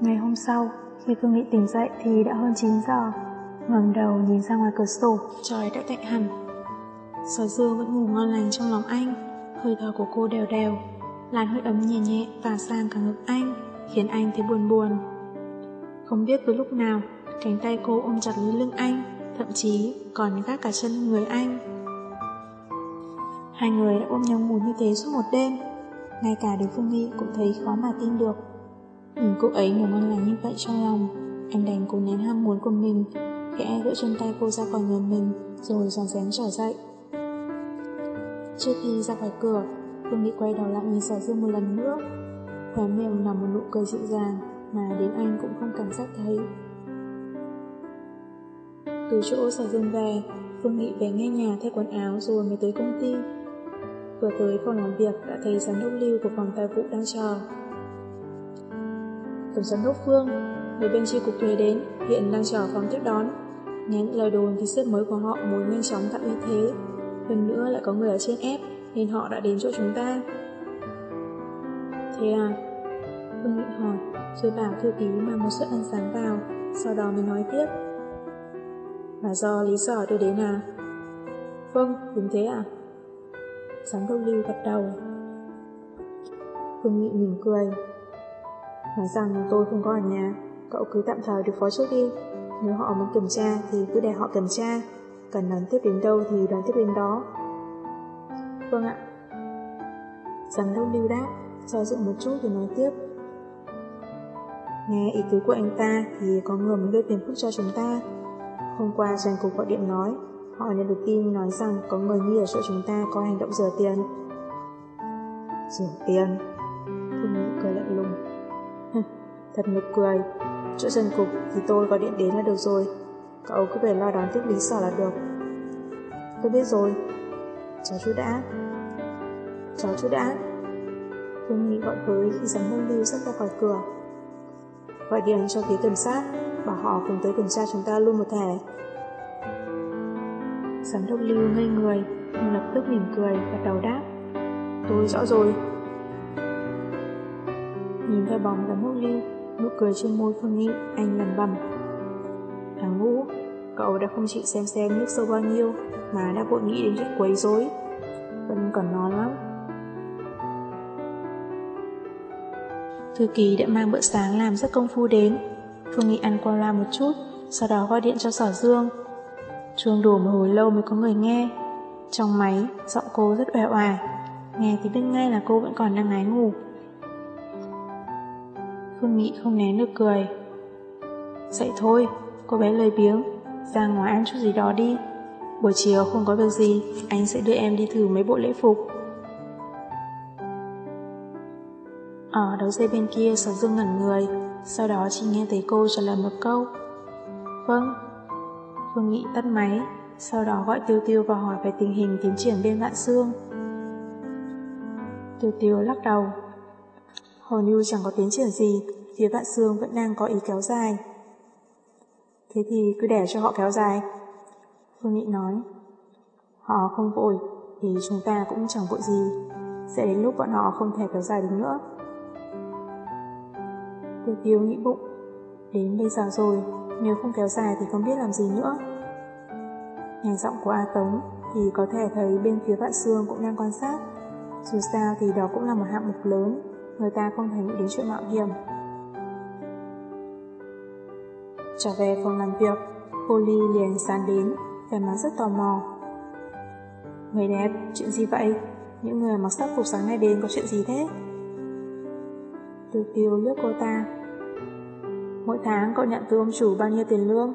Ngày hôm sau, khi Phương Nghị tỉnh dậy thì đã hơn 9 giờ. ngẩng đầu nhìn ra ngoài cửa sổ, trời đã tạnh hẳn. Sở Dương vẫn ngủ ngon lành trong lòng anh, hơi thở của cô đều đều, làn hơi ấm nhẹ nhẹ tỏa sang cả ngực anh, khiến anh thấy buồn buồn. Không biết từ lúc nào, cánh tay cô ôm chặt lấy lưng anh, thậm chí còn gác cả chân người anh. Hai người đã ôm nhau ngủ như thế suốt một đêm, ngay cả đối phương nghị cũng thấy khó mà tin được. Nhìn cô ấy ngủ ngon lành như vậy trong lòng, anh đành cố nén ham muốn của mình, khẽ gỡ chân tay cô ra khỏi người mình, rồi giòn rén trở dậy. Trước khi ra khỏi cửa, Phương Nghị quay đầu lại nhìn Sở Dương một lần nữa. Khóe miệng nằm một nụ cười dịu dàng mà đến anh cũng không cảm giác thấy. Từ chỗ Sở Dương về, Phương Nghị về nghe nhà thay quần áo rồi mới tới công ty. Vừa tới phòng làm việc đã thấy giám đốc lưu của phòng tài vụ đang chờ. Tổng giám đốc Phương, người bên chi cục thuế đến, hiện đang chờ phòng tiếp đón. Nghe những lời đồn thì sếp mới của họ muốn nhanh chóng tạo uy thế. Hơn nữa lại có người ở trên ép, nên họ đã đến chỗ chúng ta. Thế à? Phương Nghị hỏi, rồi bảo thư ký mang một suất ăn sáng vào, sau đó mới nói tiếp. Là do lý do tôi đến à? Vâng, đúng thế à? Giám đốc lưu gật đầu. Phương Nghị mỉm cười. Nói rằng tôi không có ở nhà, cậu cứ tạm thời được phó trước đi. Nếu họ muốn kiểm tra thì cứ để họ kiểm tra, cần đón tiếp đến đâu thì đón tiếp đến đó. Vâng ạ. Giám đốc lưu đáp, do dự một chút thì nói tiếp. Nghe ý tứ của anh ta thì có người muốn gây tiền phúc cho chúng ta. Hôm qua doanh cục gọi điện nói, họ nhận được tin nói rằng có người nghi ở chỗ chúng ta có hành động rửa tiền. Rửa tiền? Thương nữ cười lạnh lùng. Thật nực cười, chỗ dân cục thì tôi gọi điện đến là được rồi. Cậu cứ về lo đón tiếp lý sở là được. Tôi biết rồi. Cháu chú đã. Cháu chú đã. Phương Nghị gọi với khi giám đốc lưu sắp ra khỏi cửa. Gọi điện cho phía tuần sát, bảo họ cùng tới kiểm tra chúng ta luôn một thẻ. Giám đốc lưu ngây người, nhưng lập tức mỉm cười và đầu đáp. Tôi rõ rồi. Nhìn theo bóng giám đốc lưu, nụ cười trên môi Phương Nghị, anh lầm bầm. Thằng ngũ, cậu đã không chịu xem xem nước sâu bao nhiêu, mà đã vội nghĩ đến chuyện quấy rối. Vẫn còn non lắm. Thư ký đã mang bữa sáng làm rất công phu đến. Phương Nghị ăn qua loa một chút, sau đó gọi điện cho Sở Dương. Chuông đổ một hồi lâu mới có người nghe. Trong máy, giọng cô rất oẻ oải. Nghe thì biết ngay là cô vẫn còn đang ngái ngủ. Phương Nghị không nén được cười. Dậy thôi, cô bé lời biếng, ra ngoài ăn chút gì đó đi. Buổi chiều không có việc gì, anh sẽ đưa em đi thử mấy bộ lễ phục. Ở đầu dây bên kia sở dương ngẩn người, sau đó chỉ nghe thấy cô trả lời một câu. Vâng. Phương Nghị tắt máy, sau đó gọi Tiêu Tiêu và hỏi về tình hình tiến triển bên Vạn Sương. Tiêu Tiêu lắc đầu. Hầu như chẳng có tiến triển gì, phía Vạn Sương vẫn đang có ý kéo dài. Thế thì cứ để cho họ kéo dài. Phương Nghị nói. Họ không vội, thì chúng ta cũng chẳng vội gì. Sẽ đến lúc bọn họ không thể kéo dài được nữa. Tiêu tiêu nghĩ bụng. Đến bây giờ rồi, nếu không kéo dài thì không biết làm gì nữa. Nghe giọng của A Tống thì có thể thấy bên phía Vạn Sương cũng đang quan sát. Dù sao thì đó cũng là một hạng mục lớn, người ta không thể nghĩ đến chuyện mạo hiểm. Trở về phòng làm việc, cô Ly liền sàn đến, vẻ mặt rất tò mò. Người đẹp, chuyện gì vậy? Những người mặc sắc phục sáng nay đến có chuyện gì thế? Tiêu tiêu liếc cô ta. Mỗi tháng cậu nhận từ ông chủ bao nhiêu tiền lương?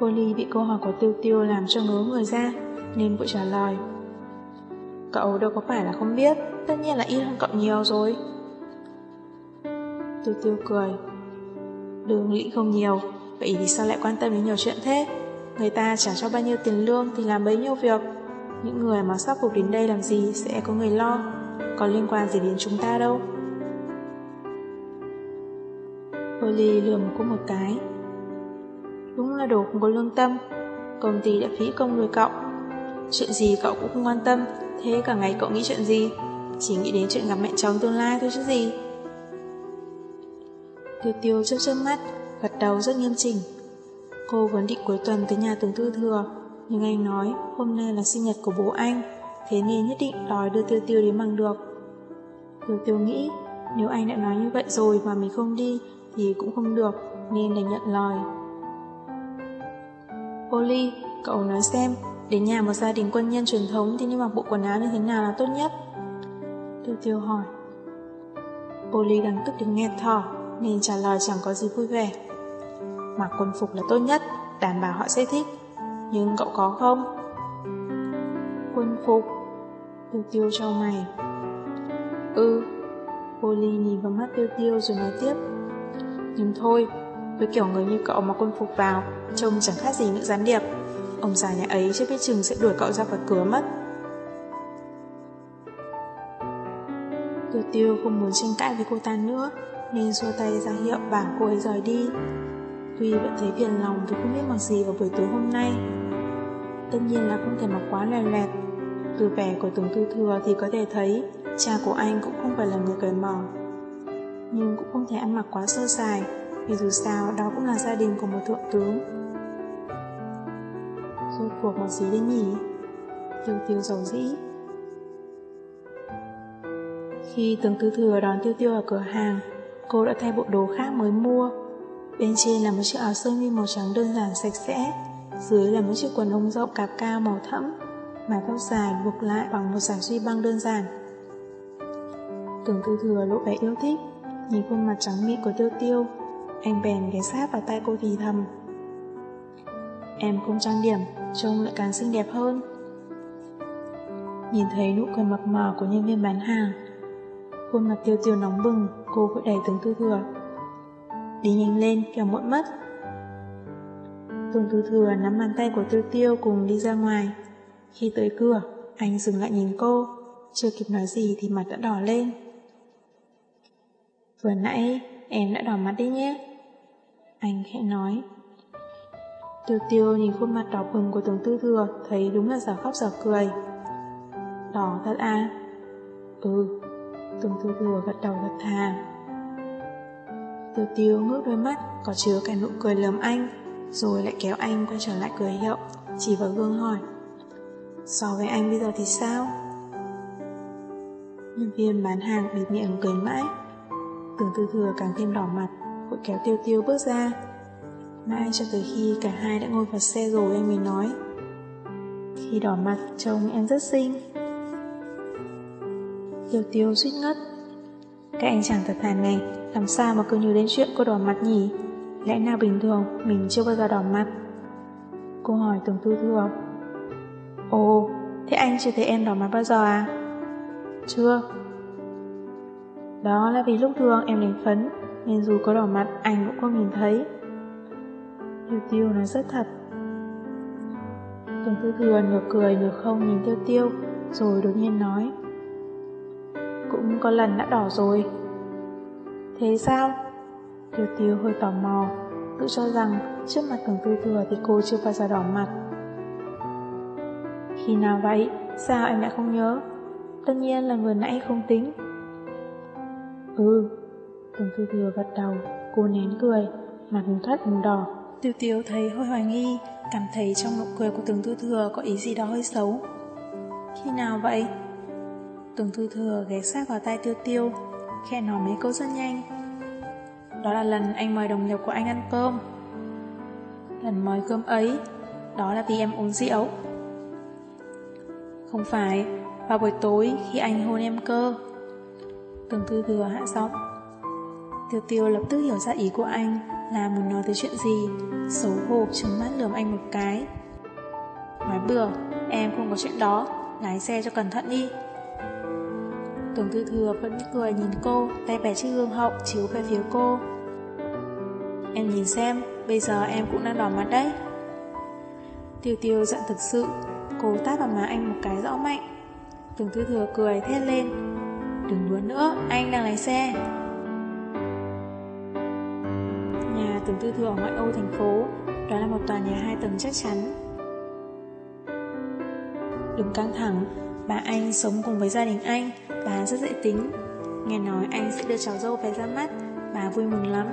Cô Ly bị câu hỏi của Tiêu Tiêu làm cho ngớ người ra, nên vội trả lời. Cậu đâu có phải là không biết, tất nhiên là ít hơn cậu nhiều rồi. Tiêu Tiêu cười. Lương lĩnh không nhiều, vậy thì sao lại quan tâm đến nhiều chuyện thế? Người ta trả cho bao nhiêu tiền lương thì làm bấy nhiêu việc. Những người mà sắp phục đến đây làm gì sẽ có người lo, có liên quan gì đến chúng ta đâu. Holly lừa một cô một cái. Đúng là đồ không có lương tâm, công ty đã phí công nuôi cậu. Chuyện gì cậu cũng không quan tâm, thế cả ngày cậu nghĩ chuyện gì? Chỉ nghĩ đến chuyện gặp mẹ chồng tương lai thôi chứ gì. Tiêu tiêu chớp chớp mắt, gật đầu rất nghiêm chỉnh. Cô vốn định cuối tuần tới nhà tướng tư thừa, nhưng anh nói hôm nay là sinh nhật của bố anh, thế nên nhất định đòi đưa tiêu tiêu đến bằng được. Tiêu tiêu nghĩ, nếu anh đã nói như vậy rồi mà mình không đi thì cũng không được, nên đành nhận lời. Oli, cậu nói xem, đến nhà một gia đình quân nhân truyền thống thì nên mặc bộ quần áo như thế nào là tốt nhất? Tiêu tiêu hỏi. Oli đang tức đến nghe thỏ, nên trả lời chẳng có gì vui vẻ. Mặc quân phục là tốt nhất, đảm bảo họ sẽ thích. Nhưng cậu có không? Quân phục? Tiêu tiêu cho mày. Ừ. Polly nhìn vào mắt tiêu tiêu rồi nói tiếp. Nhưng thôi Với kiểu người như cậu mà quân phục vào Trông chẳng khác gì nữ gián điệp. Ông già nhà ấy chưa biết chừng sẽ đuổi cậu ra khỏi cửa mất. Tiêu tiêu không muốn tranh cãi với cô ta nữa nên xua tay ra hiệu bảo cô ấy rời đi. Tuy vẫn thấy phiền lòng vì không biết mặc gì vào buổi tối hôm nay. Tất nhiên là không thể mặc quá lè lẹt Từ vẻ của Tùng Tư Thừa thì có thể thấy Cha của anh cũng không phải là người cởi mở. Nhưng cũng không thể ăn mặc quá sơ sài, Vì dù sao đó cũng là gia đình của một thượng tướng. Rốt cuộc mặc gì đấy nhỉ? Tiêu tiêu dầu dĩ. Khi tướng tư thừa đón tiêu tiêu ở cửa hàng Cô đã thay bộ đồ khác mới mua. Bên trên là một chiếc áo sơ mi màu trắng đơn giản sạch sẽ. Dưới là một chiếc quần ống rộng cạp cao màu thẫm. Mái tóc dài buộc lại bằng một giải duy băng đơn giản. Tưởng tư thừa lộ vẻ yêu thích, Nhìn khuôn mặt trắng mịn của tiêu tiêu. Anh bèn ghé sát vào tay cô thì thầm. Em không trang điểm, Trông lại càng xinh đẹp hơn. Nhìn thấy nụ cười mập mờ của nhân viên bán hàng, Khuôn mặt tiêu tiêu nóng bừng. Cô vội đẩy Tống tư thừa. Đi nhanh lên, kẻo muộn mất. Tống tư thừa nắm bàn tay của tiêu tiêu cùng đi ra ngoài. Khi tới cửa, Anh dừng lại nhìn cô. Chưa kịp nói gì thì mặt đã đỏ lên. Vừa nãy em đã đỏ mặt đi nhé. Anh khẽ nói. Tiêu tiêu nhìn khuôn mặt đỏ bừng của tướng tư thừa, Thấy đúng là giả khóc giả cười. Đỏ thật à? Ừ. Tướng tư thừa gật đầu gật thà. Tiêu tiêu ngước đôi mắt, Có chứa cả nụ cười lườm anh, Rồi lại kéo anh quay trở lại cười hiệu, Chỉ vào gương hỏi, So với anh bây giờ thì sao? Nhân viên bán hàng bịt miệng cười mãi. Tưởng tư thừa càng thêm đỏ mặt, Vội kéo tiêu tiêu bước ra. Mãi cho tới khi cả hai đã ngồi vào xe rồi anh mới nói, Khi đỏ mặt, trông em rất xinh. Tiêu tiêu suýt ngất. Các anh chàng thật thàn này Làm sao mà cứ nhớ đến chuyện cô đỏ mặt nhỉ? Lẽ nào bình thường Mình chưa bao giờ đỏ mặt? Cô hỏi tưởng tư thừa Ồ Thế anh chưa thấy em đỏ mặt bao giờ à? Chưa. Đó là vì lúc thường em đánh phấn Nên dù có đỏ mặt anh cũng không nhìn thấy. Tiêu tiêu nói rất thật. Tường tư thừa nửa cười nửa không nhìn tiêu tiêu Rồi đột nhiên nói cũng có lần đã đỏ rồi Thế sao? Tiêu tiêu hơi tò mò Tự cho rằng trước mặt tường tư thừa thì cô chưa bao giờ đỏ mặt Khi nào vậy? Sao em lại không nhớ? Tất nhiên là vừa nãy không tính Ừ Tường tư thừa gật đầu Cô nén cười Mặt thoát đỏ Tiêu tiêu thấy hơi hoài nghi, cảm thấy trong nụ cười của tưởng tư thừa có ý gì đó hơi xấu. Khi nào vậy? Tường thư thừa ghé sát vào tay tiêu tiêu, khe nói mấy câu rất nhanh. Đó là lần anh mời đồng nghiệp của anh ăn cơm. Lần mời cơm ấy, đó là vì em uống rượu. Không phải, vào buổi tối khi anh hôn em cơ. tường thư thừa hạ giọng. Tiêu tiêu lập tức hiểu ra ý của anh, là muốn nói tới chuyện gì Xấu hổ trừng mắt lườm anh một cái Nói bừa Em không có chuyện đó Lái xe cho cẩn thận đi Tưởng tư thừa vẫn cười nhìn cô Tay bẻ chiếc gương hậu chiếu về phía cô. Em nhìn xem Bây giờ em cũng đang đỏ mặt đấy. Tiêu tiêu giận thực sự Cô tát vào má anh một cái rõ mạnh. Tưởng tư thừa cười thét lên Đừng đùa nữa Anh đang lái xe. Nhà từng tư thừa ở ngoại ô thành phố, đó là một tòa nhà hai tầng chắc chắn. Đừng căng thẳng, bà anh sống cùng với gia đình anh, bà rất dễ tính. Nghe nói anh sẽ đưa cháu dâu về ra mắt, Bà vui mừng lắm.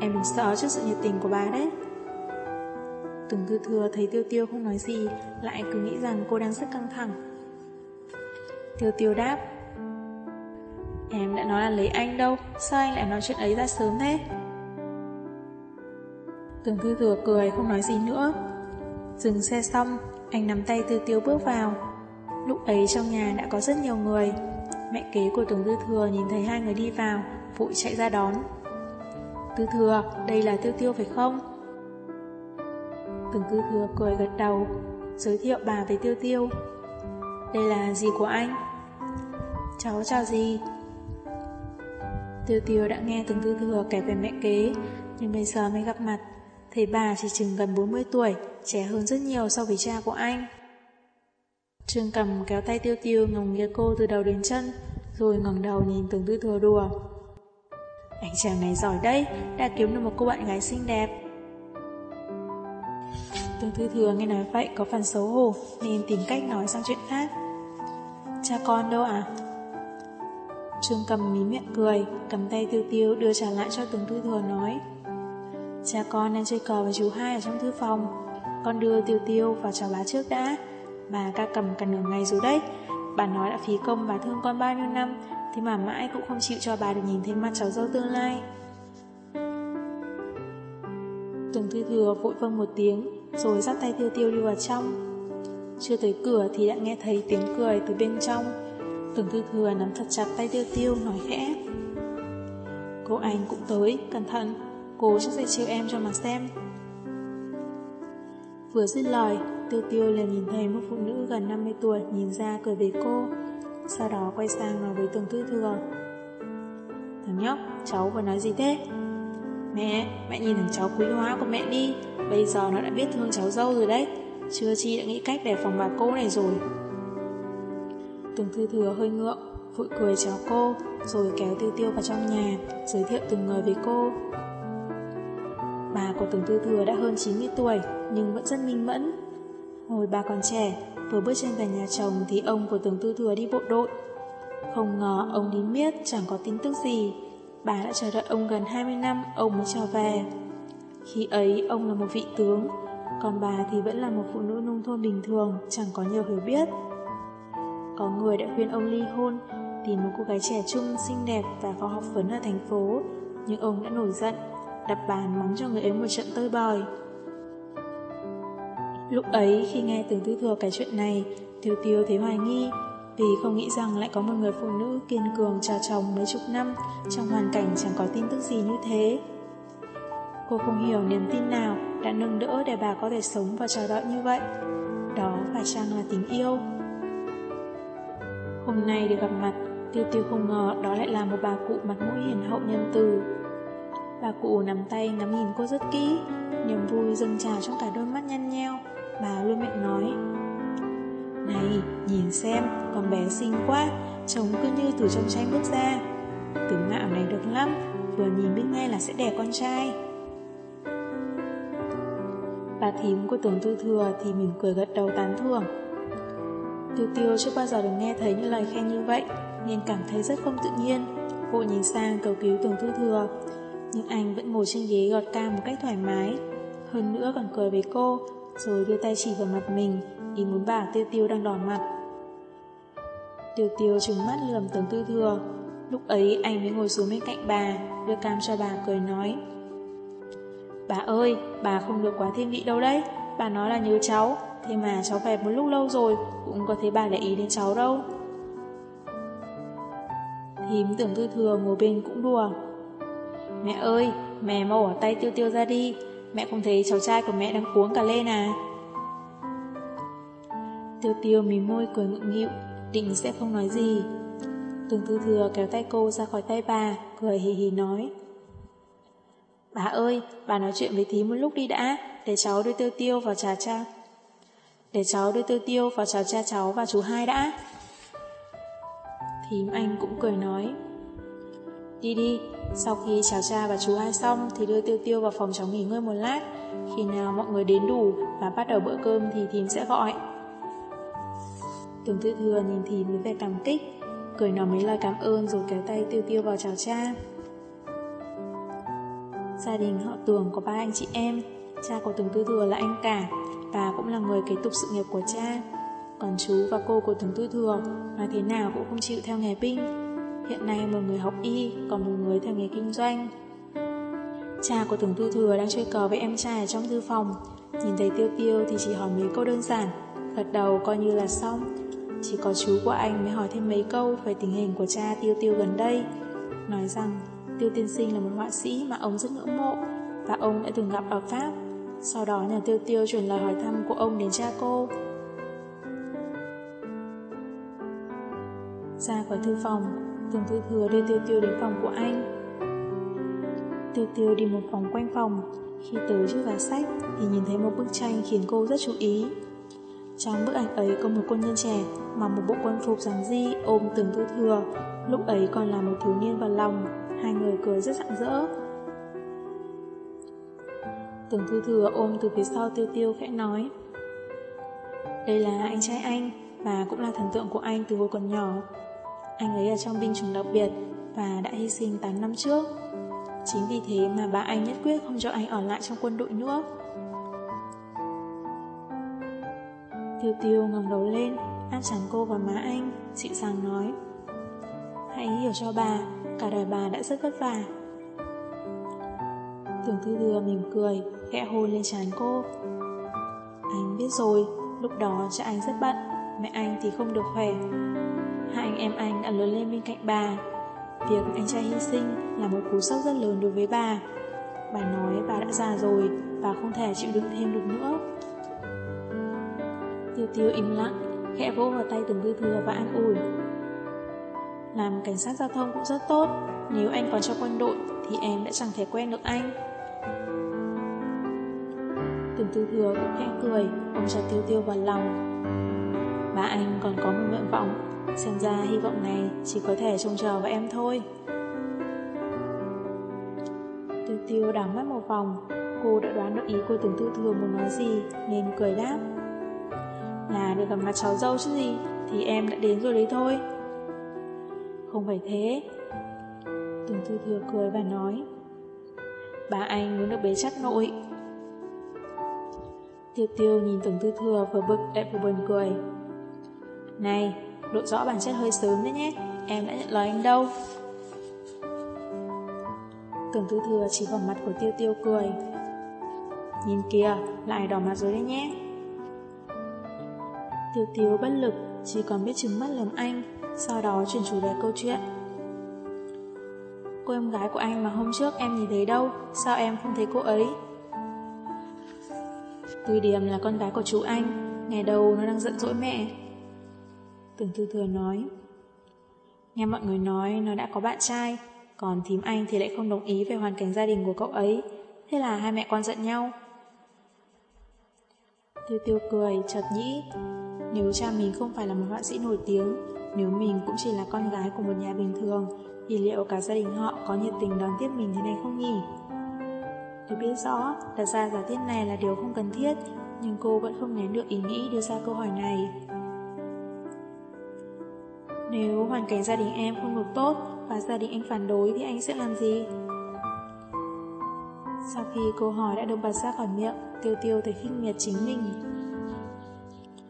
Em đừng sợ trước sự nhiệt tình của bà đấy. Từng thư thừa thấy tiêu tiêu không nói gì, lại cứ nghĩ rằng cô đang rất căng thẳng. Tiêu tiêu đáp. Em đã nói là lấy anh đâu, sao anh lại nói chuyện ấy ra sớm thế? Từng thư thừa cười không nói gì nữa. Dừng xe xong, anh nắm tay tiêu tiêu bước vào. Lúc ấy trong nhà đã có rất nhiều người. Mẹ kế của Tường Tư Thừa nhìn thấy hai người đi vào, vội chạy ra đón. Tư Thừa, đây là Tiêu Tiêu phải không? Tường Tư Thừa cười gật đầu, giới thiệu bà với Tiêu Tiêu. Đây là gì của anh? Cháu chào gì? Tiêu Tiêu đã nghe Tường Tư Thừa kể về mẹ kế, nhưng bây giờ mới gặp mặt, thấy bà chỉ chừng gần 40 tuổi, trẻ hơn rất nhiều so với cha của anh. Trương cầm kéo tay tiêu tiêu ngồng nghĩa cô từ đầu đến chân, rồi ngẩng đầu nhìn từng tư thừa đùa. Anh chàng này giỏi đấy, đã kiếm được một cô bạn gái xinh đẹp. Tương Tư Thừa nghe nói vậy có phần xấu hổ nên tìm cách nói sang chuyện khác. Cha con đâu à? Trương cầm mí miệng cười, cầm tay tiêu tiêu đưa trả lại cho Tương Tư Thừa nói. Cha con đang chơi cờ với chú hai ở trong thư phòng, con đưa tiêu tiêu vào chào bá trước đã. Bà ca cầm cả nửa ngày rồi đấy. Bà nói đã phí công và thương con bao nhiêu năm Thế mà mãi cũng không chịu cho bà được nhìn thấy mặt cháu dâu tương lai. Tường thư thừa vội vâng một tiếng Rồi dắt tay tiêu tiêu đi vào trong. Chưa tới cửa thì đã nghe thấy tiếng cười từ bên trong. Tường thư thừa nắm thật chặt tay tiêu tiêu nói khẽ. Cô anh cũng tới, cẩn thận. Cô chắc sẽ chiều em cho mà xem. Vừa dứt lời Tiêu tiêu liền nhìn thấy một phụ nữ gần 50 tuổi nhìn ra cười với cô. Sau đó quay sang nói với tường tư thừa. Thằng nhóc, cháu vừa nói gì thế? Mẹ, mẹ nhìn thằng cháu quý hóa của mẹ đi. Bây giờ nó đã biết thương cháu dâu rồi đấy. Chưa chi đã nghĩ cách để phòng bà cô này rồi. Tường thư thừa hơi ngượng, vội cười cháu cô, rồi kéo tiêu tiêu vào trong nhà, giới thiệu từng người với cô. Bà của Tường Tư Thừa đã hơn 90 tuổi, nhưng vẫn rất minh mẫn, Hồi bà còn trẻ, vừa bước chân về nhà chồng thì ông của tưởng tư thừa đi bộ đội. Không ngờ ông đến miết chẳng có tin tức gì. Bà đã chờ đợi ông gần 20 năm ông mới trở về. Khi ấy ông là một vị tướng, còn bà thì vẫn là một phụ nữ nông thôn bình thường, chẳng có nhiều hiểu biết. Có người đã khuyên ông ly hôn, tìm một cô gái trẻ trung, xinh đẹp và có học vấn ở thành phố, nhưng ông đã nổi giận, đập bàn mắng cho người ấy một trận tơi bời. Lúc ấy khi nghe tưởng tư thừa cái chuyện này, Tiêu Tiêu thấy hoài nghi, vì không nghĩ rằng lại có một người phụ nữ kiên cường chờ chồng mấy chục năm trong hoàn cảnh chẳng có tin tức gì như thế. Cô không hiểu niềm tin nào đã nâng đỡ để bà có thể sống và chờ đợi như vậy. Đó phải chăng là tình yêu? Hôm nay được gặp mặt, Tiêu Tiêu không ngờ đó lại là một bà cụ mặt mũi hiền hậu nhân từ. Bà cụ nắm tay ngắm nhìn cô rất kỹ, niềm vui dâng trào trong cả đôi mắt nhăn nheo. Bà luôn miệng nói. Này, nhìn xem, con bé xinh quá Trông cứ như từ trong tranh bước ra. Tướng mạo này được lắm Vừa nhìn biết ngay là sẽ đẻ con trai. Bà thím của tưởng tư thừa Thì mỉm cười gật đầu tán thưởng. Tiêu tiêu chưa bao giờ được nghe thấy những lời khen như vậy Nên cảm thấy rất không tự nhiên. Cô nhìn sang cầu cứu tưởng tư thừa Nhưng anh vẫn ngồi trên ghế gọt cam một cách thoải mái. Hơn nữa còn cười với cô rồi đưa tay chỉ vào mặt mình, ý muốn bảo tiêu tiêu đang đỏ mặt. Tiêu tiêu trừng mắt lườm tường tư thừa, lúc ấy anh mới ngồi xuống bên cạnh bà, đưa cam cho bà cười nói. Bà ơi, bà không được quá thiên vị đâu đấy, bà nói là nhớ cháu, thế mà cháu về một lúc lâu rồi, cũng có thấy bà để ý đến cháu đâu. Thím tưởng tư thừa ngồi bên cũng đùa. Mẹ ơi, mẹ mau bỏ tay tiêu tiêu ra đi, Mẹ không thấy cháu trai của mẹ đang cuống cả lên à? Tiêu tiêu mím môi cười ngượng nghịu, Định sẽ không nói gì. Từng tư thừa kéo tay cô ra khỏi tay bà, Cười hì hì nói. Bà ơi, Bà nói chuyện với thí một lúc đi đã, Để cháu đưa tiêu tiêu vào trà cha Để cháu đưa tiêu tiêu vào trà cha cháu và chú hai đã. Thím anh cũng cười nói. Đi đi, sau khi chào cha và chú hai xong thì đưa Tiêu Tiêu vào phòng cháu nghỉ ngơi một lát. Khi nào mọi người đến đủ và bắt đầu bữa cơm thì thím sẽ gọi. Tưởng Tư Thừa nhìn thím với vẻ cảm kích, cười nói mấy lời cảm ơn rồi kéo tay Tiêu Tiêu vào chào cha. Gia đình họ Tường có ba anh chị em, cha của Tưởng Tư Thừa là anh cả và cũng là người kế tục sự nghiệp của cha. Còn chú và cô của Tưởng Tư Thừa nói thế nào cũng không chịu theo nghề binh. Hiện nay một người học y, còn một người theo nghề kinh doanh. Cha của tưởng Tư Thừa đang chơi cờ với em trai ở trong thư phòng. Nhìn thấy Tiêu Tiêu thì chỉ hỏi mấy câu đơn giản, gật đầu coi như là xong. Chỉ có chú của anh mới hỏi thêm mấy câu về tình hình của cha Tiêu Tiêu gần đây. Nói rằng Tiêu Tiên Sinh là một họa sĩ mà ông rất ngưỡng mộ và ông đã từng gặp ở Pháp. Sau đó nhờ Tiêu Tiêu chuyển lời hỏi thăm của ông đến cha cô. Ra khỏi thư phòng, Tường Thư Thừa đưa Tiêu Tiêu đến phòng của anh. Tiêu Tiêu đi một vòng quanh phòng, khi tới trước giá sách thì nhìn thấy một bức tranh khiến cô rất chú ý. Trong bức ảnh ấy có một quân nhân trẻ mặc một bộ quân phục giản di ôm Tường Thư Thừa, lúc ấy còn là một thiếu niên vào lòng, hai người cười rất rạng rỡ. Tường Thư Thừa ôm từ phía sau Tiêu Tiêu khẽ nói Đây là anh trai anh và cũng là thần tượng của anh từ hồi còn nhỏ. Anh ấy ở trong binh chủng đặc biệt và đã hy sinh 8 năm trước. Chính vì thế mà bà anh nhất quyết không cho anh ở lại trong quân đội nữa. Tiêu tiêu ngẩng đầu lên, áp chắn cô vào má anh, dịu dàng nói. Hãy hiểu cho bà, cả đời bà đã rất vất vả. Tưởng thư thừa mỉm cười, khẽ hôn lên trán cô. Anh biết rồi, lúc đó cha anh rất bận, mẹ anh thì không được khỏe. Hai anh em anh đã lớn lên bên cạnh bà, Việc anh trai hy sinh là một cú sốc rất lớn đối với bà. Bà nói bà đã già rồi và không thể chịu đựng thêm được nữa. Tiêu tiêu im lặng, khẽ vỗ vào tay từng tư thừa và an ủi. Làm cảnh sát giao thông cũng rất tốt, nếu anh còn cho quân đội thì em đã chẳng thể quen được anh. Từng tư thừa cũng khẽ cười, ôm chặt tiêu tiêu vào lòng. Bà anh còn có một nguyện vọng Xem ra hy vọng này chỉ có thể trông chờ vào em thôi. Tiêu tiêu đảo mắt một vòng, cô đã đoán được ý cô tưởng tư Thừa muốn nói gì nên cười đáp. Là được gặp mặt cháu dâu chứ gì, thì em đã đến rồi đấy thôi. Không phải thế. Tưởng tư thừa cười và nói. Bà anh muốn được bế chắc nội. Tiêu tiêu nhìn Tưởng tư thừa vừa bực lại vừa buồn cười. Này, Lộ rõ bản chất hơi sớm đấy nhé. Em đã nhận lời anh đâu? Tưởng tư thừa chỉ vào mặt của tiêu tiêu cười. Nhìn kìa Lại đỏ mặt rồi đấy nhé. Tiêu tiêu bất lực, Chỉ còn biết trừng mắt lườm anh, Sau đó chuyển chủ đề câu chuyện. Cô em gái của anh mà hôm trước em nhìn thấy đâu, Sao em không thấy cô ấy? Từ điểm là con gái của chú anh, Ngày đầu nó đang giận dỗi mẹ. Tưởng Thư Thừa nói Nghe mọi người nói nó đã có bạn trai Còn thím anh thì lại không đồng ý về hoàn cảnh gia đình của cậu ấy Thế là hai mẹ con giận nhau Tiêu tiêu cười, chợt nghĩ Nếu cha mình không phải là một họa sĩ nổi tiếng Nếu mình cũng chỉ là con gái của một nhà bình thường Thì liệu cả gia đình họ có nhiệt tình đón tiếp mình thế này không nhỉ? Tôi biết rõ, đặt ra giả thiết này là điều không cần thiết Nhưng cô vẫn không nén được ý nghĩ đưa ra câu hỏi này nếu hoàn cảnh gia đình em không được tốt và gia đình anh phản đối thì anh sẽ làm gì? Sau khi câu hỏi đã được bật ra khỏi miệng, Tiêu Tiêu thấy khinh miệt chính mình.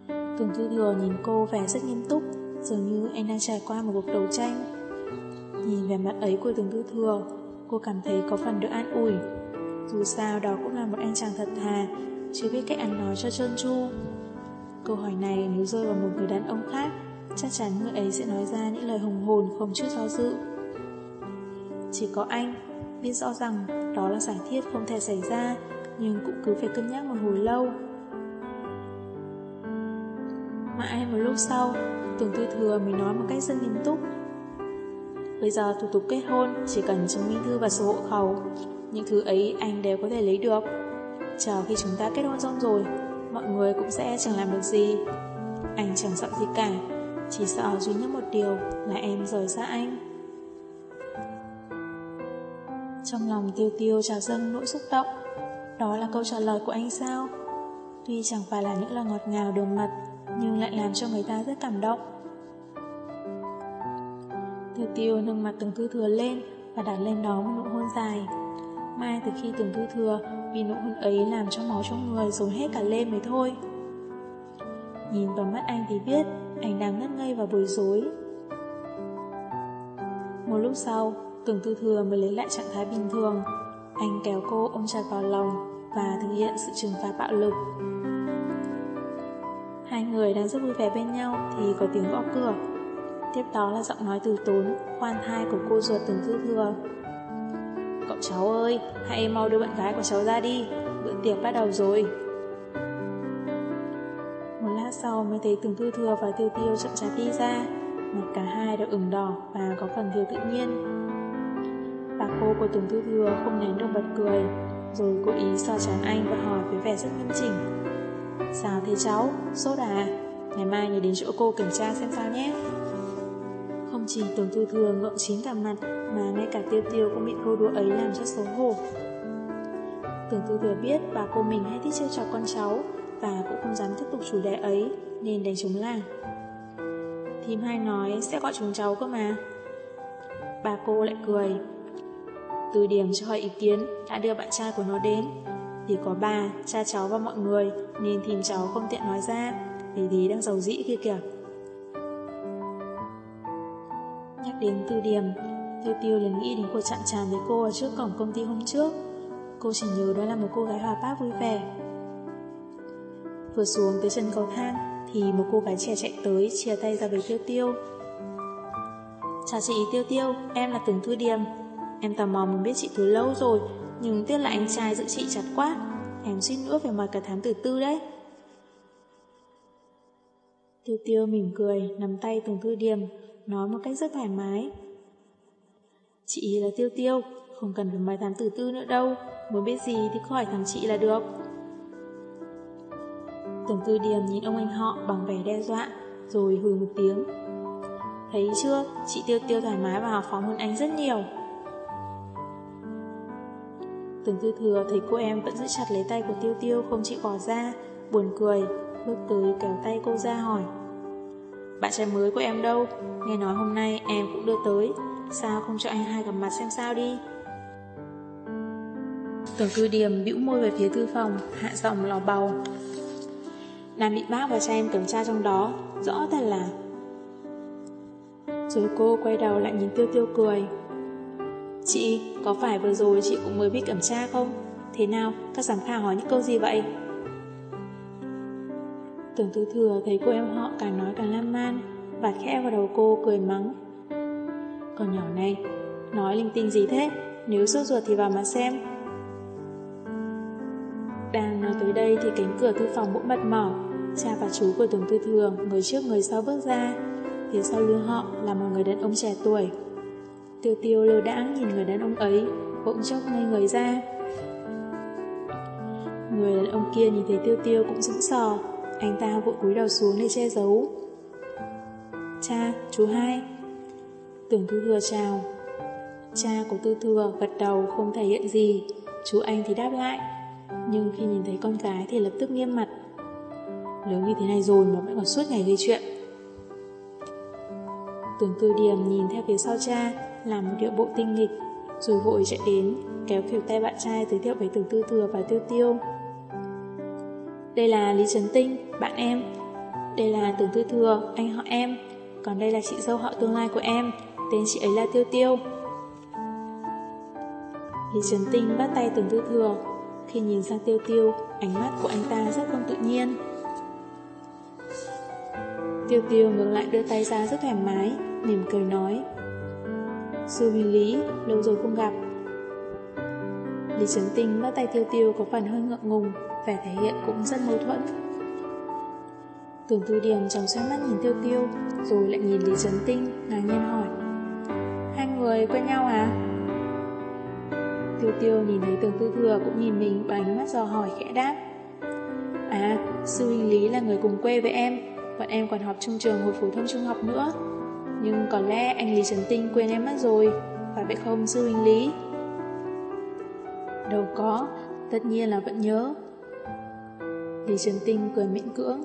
Tưởng Thư Thừa nhìn cô vẻ rất nghiêm túc, dường như anh đang trải qua một cuộc đấu tranh. Nhìn vẻ mặt ấy của Tưởng Thư Thừa, cô cảm thấy có phần được an ủi. Dù sao đó cũng là một anh chàng thật thà, chưa biết cách ăn nói cho trơn tru. Câu hỏi này nếu rơi vào một người đàn ông khác chắc chắn người ấy sẽ nói ra những lời hùng hồn không chút do dự. Chỉ có anh biết rõ rằng đó là giả thiết không thể xảy ra, nhưng cũng cứ phải cân nhắc một hồi lâu. Mãi một lúc sau, Tưởng Tư Thừa mới nói một cách rất nghiêm túc. Bây giờ thủ tục kết hôn chỉ cần chứng minh thư và số hộ khẩu, những thứ ấy anh đều có thể lấy được. Chờ khi chúng ta kết hôn xong rồi, mọi người cũng sẽ chẳng làm được gì. Anh chẳng sợ gì cả, chỉ sợ duy nhất một điều là em rời xa anh. Trong lòng tiêu tiêu trào dâng nỗi xúc động, Đó là câu trả lời của anh sao? Tuy chẳng phải là những lời ngọt ngào đường mật, Nhưng lại làm cho người ta rất cảm động. Tiêu tiêu nâng mặt từng thư thừa lên Và đặt lên đó một nụ hôn dài. Mai từ khi tưởng thư thừa, Vì nụ hôn ấy làm cho máu trong người dồn hết cả lên mới thôi. Nhìn vào mắt anh thì biết anh đang ngất ngây và bối rối. Một lúc sau Tưởng tư thừa mới lấy lại trạng thái bình thường. Anh kéo cô ôm chặt vào lòng Và thực hiện sự trừng phạt bạo lực. Hai người đang rất vui vẻ bên nhau Thì có tiếng gõ cửa. Tiếp đó là giọng nói từ tốn, Khoan thai của cô ruột tưởng tư thừa. Cậu cháu ơi, Hãy mau đưa bạn gái của cháu ra đi, Bữa tiệc bắt đầu rồi sau mới thấy từng thư thừa và tiêu tiêu chậm chạp đi ra. Mặt cả hai đều ửng đỏ Và có phần thiếu tự nhiên. Bà cô của từng thư thừa không nén được bật cười, Rồi cố ý so chán anh và hỏi với vẻ rất nghiêm chỉnh. Sao thế cháu? Sốt à? Ngày mai nhớ đến chỗ cô kiểm tra xem sao nhé. Không chỉ tưởng thư thừa ngượng chín cả mặt, Mà ngay cả tiêu tiêu cũng bị câu đùa ấy làm cho xấu hổ. Tưởng tư thừa biết bà cô mình hay thích trêu chọc con cháu và cũng không dám tiếp tục chủ đề ấy Nên đánh chúng làng Thím hai nói sẽ gọi chúng cháu cơ mà. Bà cô lại cười. Từ điểm cho hỏi ý kiến Đã đưa bạn trai của nó đến Thì có bà, cha cháu và mọi người Nên thím cháu không tiện nói ra Vì thì đang giàu dĩ kia kìa. Nhắc đến từ điểm Tiêu tiêu liền nghĩ đến cuộc chạm tràn với cô ở trước cổng công ty hôm trước. Cô chỉ nhớ đó là một cô gái hòa bác vui vẻ. Vừa xuống tới chân cầu thang Thì một cô gái trẻ chạy tới chia tay ra với tiêu tiêu. Chào chị Tiêu Tiêu, em là tường Thư Điềm. Em tò mò muốn biết chị từ lâu rồi Nhưng tiếc là anh trai giữ chị chặt quá. Em suýt nữa phải mời cả thám tử tư đấy. Tiêu Tiêu mỉm cười Nắm tay tường Thư Điềm nói một cách rất thoải mái. Chị là Tiêu Tiêu, không cần phải mời thám tử tư nữa đâu, muốn biết gì thì cứ hỏi thằng chị là được. Tưởng tư điềm nhìn ông anh họ bằng vẻ đe dọa, rồi hừ một tiếng. Thấy chưa, chị Tiêu Tiêu thoải mái và hào phóng hơn anh rất nhiều. Tưởng tư thừa thấy cô em vẫn giữ chặt lấy tay của Tiêu Tiêu không chịu bỏ ra, buồn cười, bước tới kéo tay cô ra hỏi. Bạn trai mới của em đâu Nghe nói hôm nay em cũng đưa tới Sao không cho anh hai gặp mặt xem sao đi Tưởng Tư Điềm bĩu môi về phía thư phòng Hạ giọng lò bầu Nam bị bác và cha em kiểm tra trong đó Rõ thật là Rồi cô quay đầu lại nhìn tiêu tiêu cười Chị, có phải vừa rồi chị cũng mới biết kiểm tra không? Thế nào, các giám khảo hỏi những câu gì vậy? Tưởng tư thừa thấy cô em họ càng nói càng lan man, vạt khẽ vào đầu cô cười mắng. Con nhỏ này, nói linh tinh gì thế? Nếu sốt ruột thì vào mà xem. Đang nói tới đây thì cánh cửa thư phòng bỗng bật mở, cha và chú của tưởng tư thường người trước người sau bước ra. Phía sau lưng họ là một người đàn ông trẻ tuổi. Tiêu tiêu lơ đãng nhìn người đàn ông ấy, bỗng chốc ngây người ra. Người đàn ông kia nhìn thấy tiêu tiêu cũng sững sờ, anh ta vội cúi đầu xuống để che giấu Cha, chú hai Tưởng tư thừa chào Cha của tư thừa gật đầu không thể hiện gì Chú anh thì đáp lại Nhưng khi nhìn thấy con gái thì lập tức nghiêm mặt Lớn như thế này rồi mà vẫn còn suốt ngày gây chuyện Tưởng tư điểm nhìn theo phía sau cha Làm một điệu bộ tinh nghịch Rồi vội chạy đến Kéo khỉu tay bạn trai giới thiệu với tưởng tư thừa và tiêu tiêu đây là Lý Trấn Tinh, bạn em. Đây là Tưởng Tư Thừa, anh họ em. Còn đây là chị dâu họ tương lai của em, tên chị ấy là Tiêu Tiêu. Lý Trấn Tinh bắt tay Tưởng Tư Thừa. Khi nhìn sang Tiêu Tiêu, ánh mắt của anh ta rất không tự nhiên. Tiêu Tiêu ngược lại đưa tay ra rất thoải mái, mỉm cười nói. Sư huynh Lý, lâu rồi không gặp. Lý Trấn Tinh bắt tay Tiêu Tiêu có phần hơi ngượng ngùng, vẻ thể hiện cũng rất mâu thuẫn. Tưởng Tư Điềm trong xoay mắt nhìn Tiêu Tiêu, rồi lại nhìn Lý Trấn Tinh, ngạc nhiên hỏi. Hai người quen nhau à? Tiêu Tiêu nhìn thấy Tưởng Tư Thừa cũng nhìn mình bằng ánh mắt dò hỏi khẽ đáp. À, sư huynh Lý là người cùng quê với em, bọn em còn học trong trường hồi phổ thông trung học nữa. Nhưng có lẽ anh Lý Trấn Tinh quên em mất rồi, phải vậy không sư huynh Lý? Đâu có, tất nhiên là vẫn nhớ. Lý Trấn Tinh cười miễn cưỡng.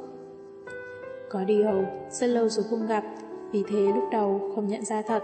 Có điều, rất lâu rồi không gặp, vì thế lúc đầu không nhận ra thật.